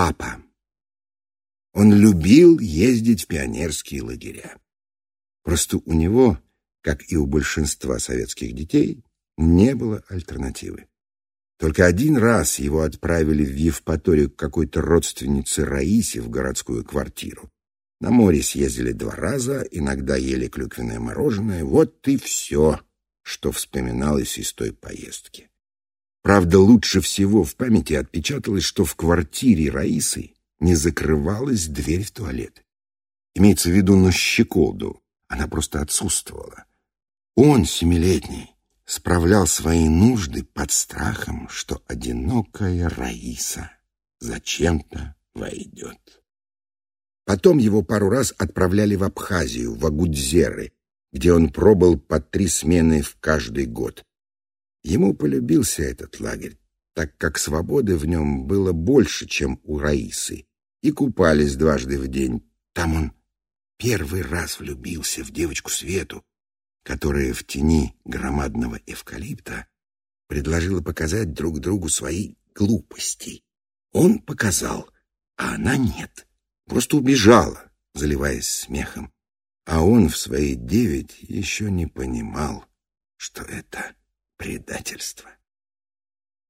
папа. Он любил ездить в пионерские лагеря. Просто у него, как и у большинства советских детей, не было альтернативы. Только один раз его отправили в Евпаторию к какой-то родственнице Раисе в городскую квартиру. На море съездили два раза, иногда ели клюквенное мороженое. Вот и все, что вспоминалось из той поездки. Правда, лучше всего в памяти отпечаталось, что в квартире Раисы не закрывалась дверь в туалет. Имеется в виду на щеколду. Она просто отсутствовала. Он, семилетний, справлял свои нужды под страхом, что одинокая Раиса зачем-то войдет. Потом его пару раз отправляли в Абхазию, в Агудзеры, где он пробыл по три смены в каждый год. Ему полюбился этот лагерь, так как свободы в нем было больше, чем у Раисы, и купались дважды в день. Там он первый раз влюбился в девочку Свету, которая в тени громадного эвкалипта предложила показать друг другу свои глупости. Он показал, а она нет. Просто убежала, заливаясь смехом. А он в свои девять еще не понимал, что это предательство.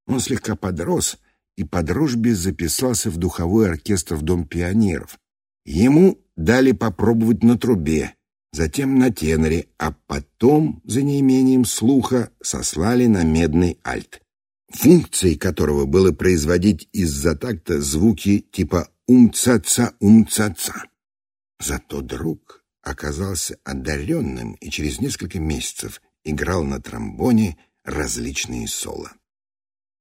Он слегка подрос и по дружбе записался в духовой оркестр в Дом пионеров. Ему дали попробовать на трубе, затем на теноре, а потом, за неимением слуха, сослали на медный альт, функцией которого было производить из-за такта звуки типа «ум-ца-ца-ум-ца-ца». Зато друг оказался одаренным и через несколько месяцев играл на тромбоне различные соло.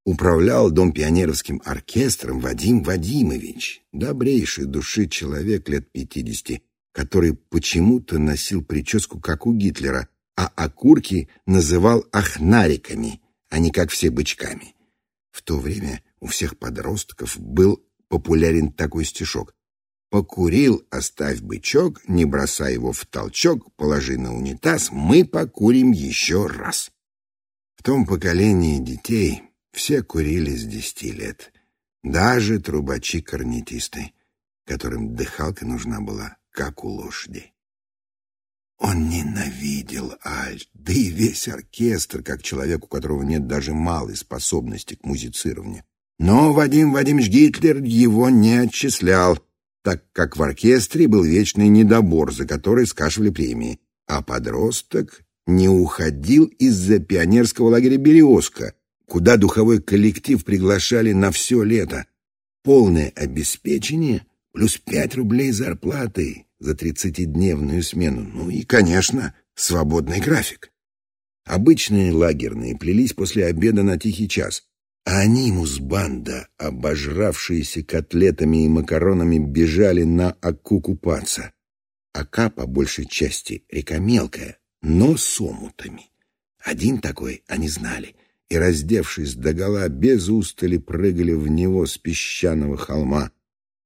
Управлял Дом пионеровским оркестром Вадим Вадимович, добрейший души человек лет пятидесяти, который почему-то носил прическу, как у Гитлера, а окурки называл ахнариками, а не как все бычками. В то время у всех подростков был популярен такой стишок. «Покурил, оставь бычок, не бросай его в толчок, положи на унитаз, мы покурим еще раз». В том поколении детей все курили с десяти лет, даже трубачи-корнетисты, которым дыхалка нужна была как у лошади. Он ненавидел Альт, да и весь оркестр, как человек, у которого нет даже малой способности к музицированию. Но Вадим Вадимович Гитлер его не отчислял, так как в оркестре был вечный недобор, за который скашивали премии, а подросток не уходил из-за пионерского лагеря «Березка», куда духовой коллектив приглашали на все лето. Полное обеспечение плюс пять рублей зарплаты за тридцатидневную смену. Ну и, конечно, свободный график. Обычные лагерные плелись после обеда на тихий час, а анимус-банда, обожравшиеся котлетами и макаронами, бежали на Аку купаться. Ака, по большей части, река мелкая, но с омутами. Один такой они знали, и, раздевшись догола, без устали прыгали в него с песчаного холма,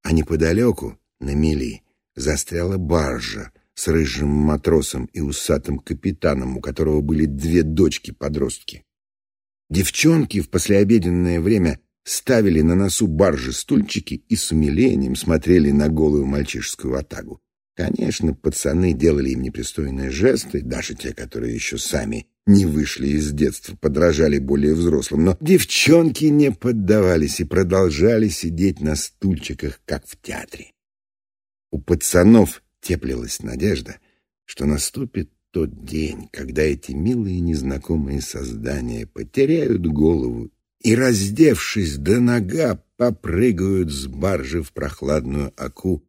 а неподалеку, на мели, застряла баржа с рыжим матросом и усатым капитаном, у которого были две дочки-подростки. Девчонки в послеобеденное время ставили на носу баржи стульчики и с умилением смотрели на голую мальчишескую атагу. Конечно, пацаны делали им непристойные жесты, даже те, которые еще сами не вышли из детства, подражали более взрослым, но девчонки не поддавались и продолжали сидеть на стульчиках, как в театре. У пацанов теплилась надежда, что наступит тот день, когда эти милые незнакомые создания потеряют голову и, раздевшись до нога, попрыгают с баржи в прохладную оку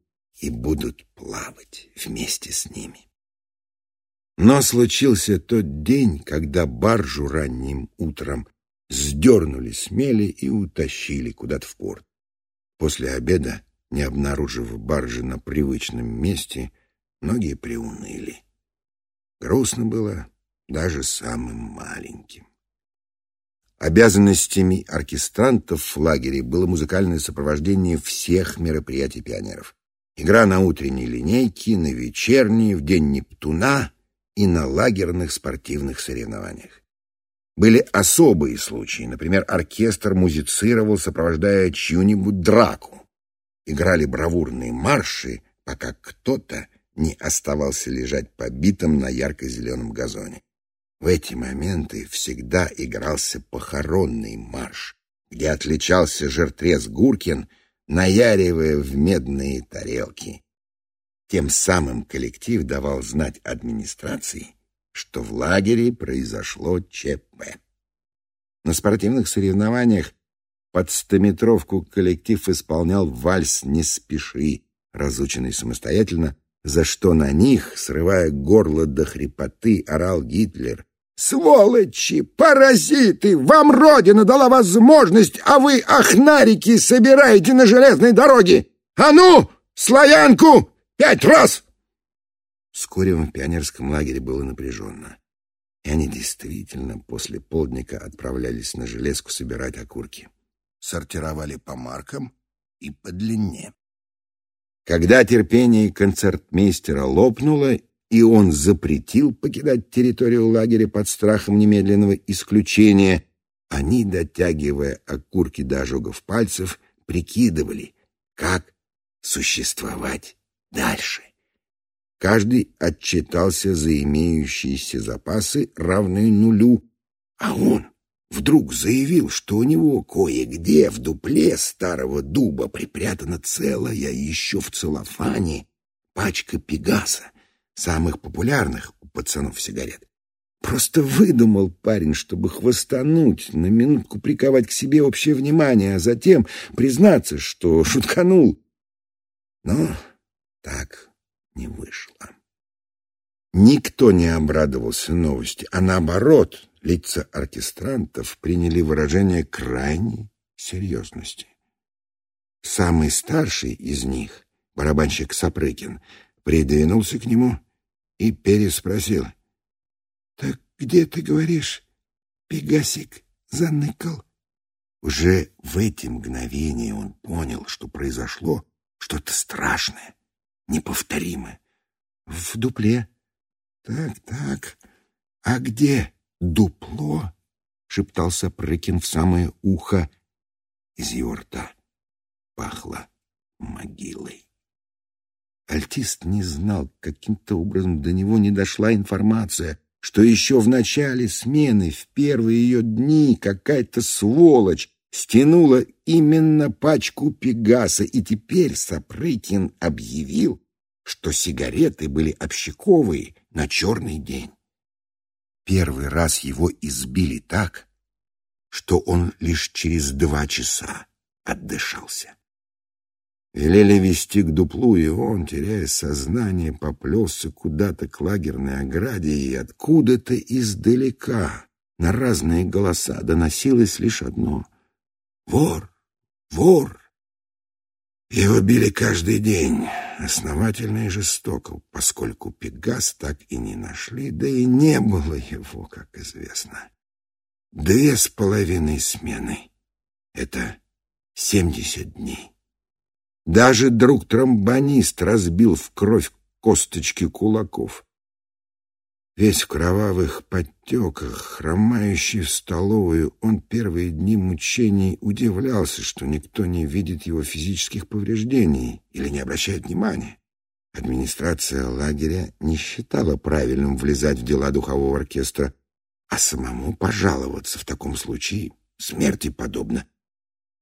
и будут плавать вместе с ними. Но случился тот день, когда баржу ранним утром сдернули с мели и утащили куда-то в порт. После обеда не обнаружив баржи на привычном месте, многие приуныли. Грустно было даже самым маленьким. Обязанностями оркестрантов в лагере было музыкальное сопровождение всех мероприятий пионеров. Игра на утренней линейке, на вечерней, в день Нептуна и на лагерных спортивных соревнованиях. Были особые случаи, например, оркестр музицировал, сопровождая чью-нибудь драку. играли бравурные марши, пока кто-то не оставался лежать побитым на ярко-зеленом газоне. В эти моменты всегда игрался похоронный марш, где отличался жертвец Гуркин, наяривая в медные тарелки. Тем самым коллектив давал знать администрации, что в лагере произошло ЧП. На спортивных соревнованиях под стометровку коллектив исполнял вальс «Не спеши», разученный самостоятельно, за что на них, срывая горло до хрипоты, орал Гитлер. «Сволочи! Паразиты! Вам Родина дала возможность, а вы, ахнарики, собираете на железной дороге! А ну, славянку! Пять раз!» Вскоре в пионерском лагере было напряженно. И они действительно после полдника отправлялись на железку собирать окурки. Сортировали по маркам и по длине. Когда терпение концертмейстера лопнуло, и он запретил покидать территорию лагеря под страхом немедленного исключения, они, дотягивая окурки до ожогов пальцев, прикидывали, как существовать дальше. Каждый отчитался за имеющиеся запасы, равные нулю, а он вдруг заявил, что у него кое-где в дупле старого дуба припрятана целая, еще в целлофане, пачка пегаса, самых популярных у пацанов сигарет. Просто выдумал парень, чтобы хвостануть, на минутку приковать к себе общее внимание, а затем признаться, что шутканул. Но так не вышло. Никто не обрадовался новости, а наоборот, лица оркестрантов приняли выражение крайней серьезности. Самый старший из них, барабанщик Сапрыкин, придвинулся к нему и переспросил. — Так где, ты говоришь, Пегасик заныкал? Уже в эти мгновения он понял, что произошло что-то страшное, неповторимое. В дупле. Так, так. А где дупло? Шептал Сапрыкин в самое ухо. Из его рта пахло. Альтист не знал, каким-то образом до него не дошла информация, что еще в начале смены, в первые ее дни, какая-то сволочь стянула именно пачку Пегаса, и теперь Сапрыкин объявил, что сигареты были общаковые на черный день. Первый раз его избили так, что он лишь через два часа отдышался. Велели вести к дуплу, и он, теряя сознание, поплелся куда-то к лагерной ограде, и откуда-то издалека на разные голоса доносилось лишь одно Вор! Вор! Его били каждый день, основательно и жестоко, поскольку Пегас так и не нашли, да и не было его, как известно. Две с половиной смены — это семьдесят дней. Даже друг-тромбонист разбил в кровь косточки кулаков. Весь в кровавых подтеках, хромающий в столовую, он первые дни мучений удивлялся, что никто не видит его физических повреждений или не обращает внимания. Администрация лагеря не считала правильным влезать в дела духового оркестра, а самому пожаловаться в таком случае смерти подобно.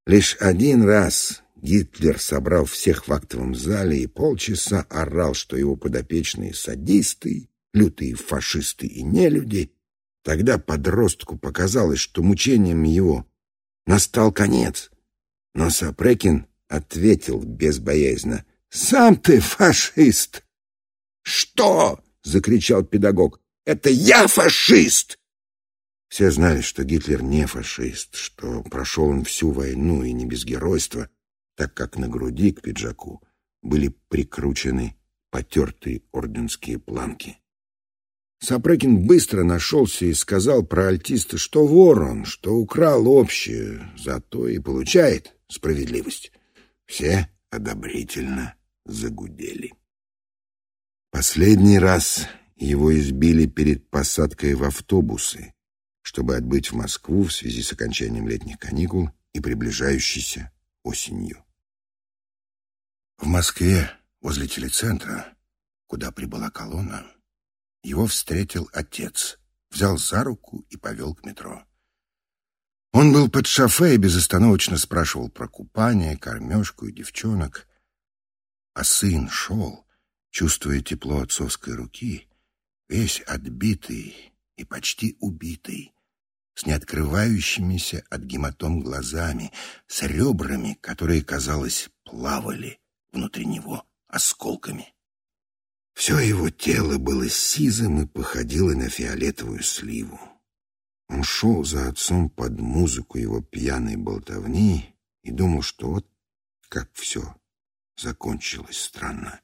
Лишь один раз Гитлер собрал всех в актовом зале и полчаса орал, что его подопечные садисты, лютые фашисты и нелюди, тогда подростку показалось, что мучением его настал конец. Но Сапрекин ответил безбоязненно, «Сам ты фашист!» «Что?» — закричал педагог. «Это я фашист!» Все знали, что Гитлер не фашист, что прошел он всю войну и не без геройства, так как на груди к пиджаку были прикручены потертые орденские планки. Сапрыкин быстро нашелся и сказал про альтиста, что вор он, что украл общее, зато и получает справедливость. Все одобрительно загудели. Последний раз его избили перед посадкой в автобусы, чтобы отбыть в Москву в связи с окончанием летних каникул и приближающейся осенью. Москве, возле телецентра, куда прибыла колонна, его встретил отец, взял за руку и повел к метро. Он был под шофе и безостановочно спрашивал про купание, кормежку и девчонок. А сын шел, чувствуя тепло отцовской руки, весь отбитый и почти убитый, с неоткрывающимися от гематом глазами, с ребрами, которые, казалось, плавали внутри него осколками. Все его тело было сизым и походило на фиолетовую сливу. Он шел за отцом под музыку его пьяной болтовни и думал, что вот как все закончилось странно.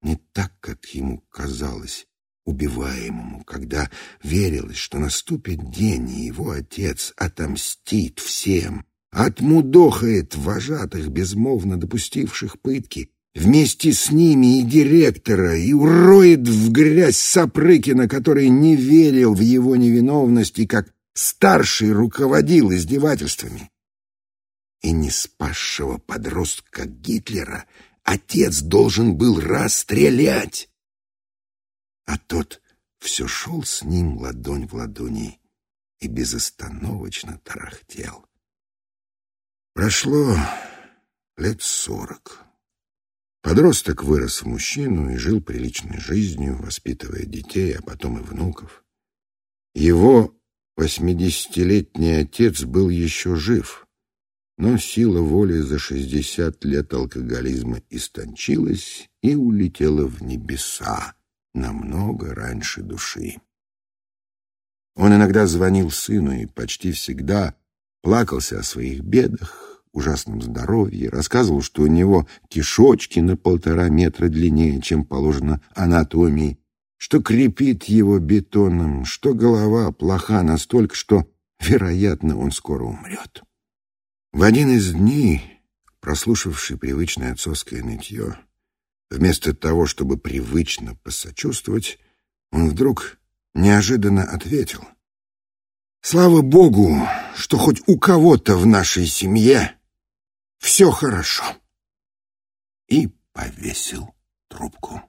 Не так, как ему казалось, убиваемому, когда верилось, что наступит день, и его отец отомстит всем, отмудохает вожатых, безмолвно допустивших пытки, вместе с ними и директора, и уроет в грязь Сапрыкина, который не верил в его невиновность и как старший руководил издевательствами. И не спасшего подростка Гитлера отец должен был расстрелять. А тот все шел с ним ладонь в ладони и безостановочно тарахтел. Прошло лет сорок. Подросток вырос в мужчину и жил приличной жизнью, воспитывая детей, а потом и внуков. Его восьмидесятилетний отец был еще жив, но сила воли за шестьдесят лет алкоголизма истончилась и улетела в небеса намного раньше души. Он иногда звонил сыну и почти всегда плакался о своих бедах, ужасном здоровье, рассказывал, что у него кишочки на полтора метра длиннее, чем положено анатомии, что крепит его бетоном, что голова плоха настолько, что, вероятно, он скоро умрет. В один из дней, прослушавший привычное отцовское нытье, вместо того, чтобы привычно посочувствовать, он вдруг неожиданно ответил. «Слава Богу, что хоть у кого-то в нашей семье все хорошо!» И повесил трубку.